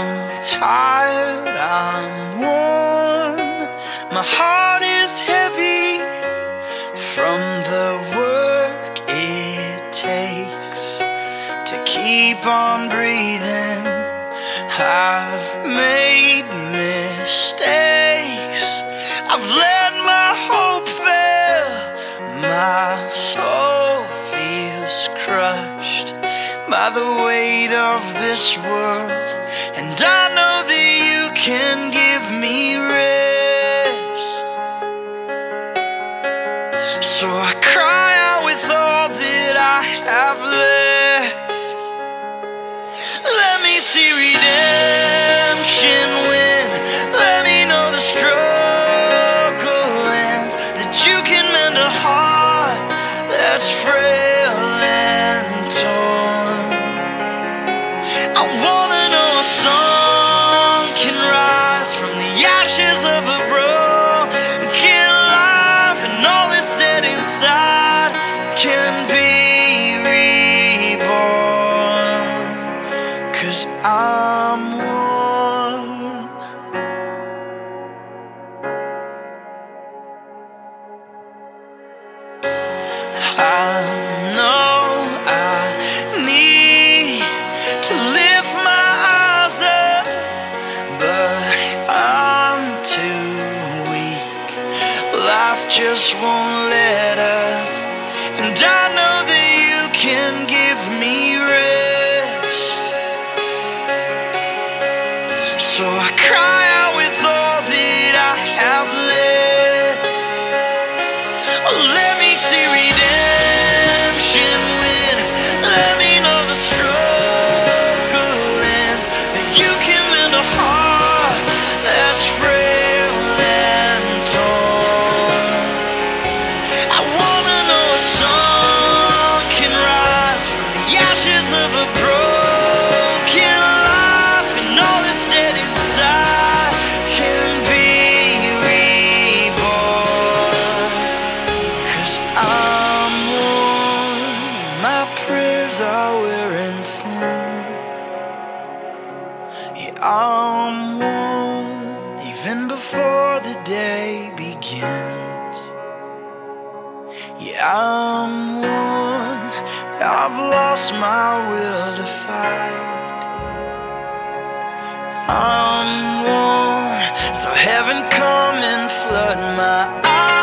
I'm tired, I'm worn. My heart is heavy from the work it takes to keep on breathing. I've made mistakes, I've let my hope fail. My soul feels crushed by the weight of this world. And I know ashes of a broken life just won't let up. And I know that you can give me rest. So I cry. hands are thin. Yeah, I'm worn even before the day begins. Yeah, I'm worn. I've lost my will to fight. I'm worn. So heaven come and flood my eyes.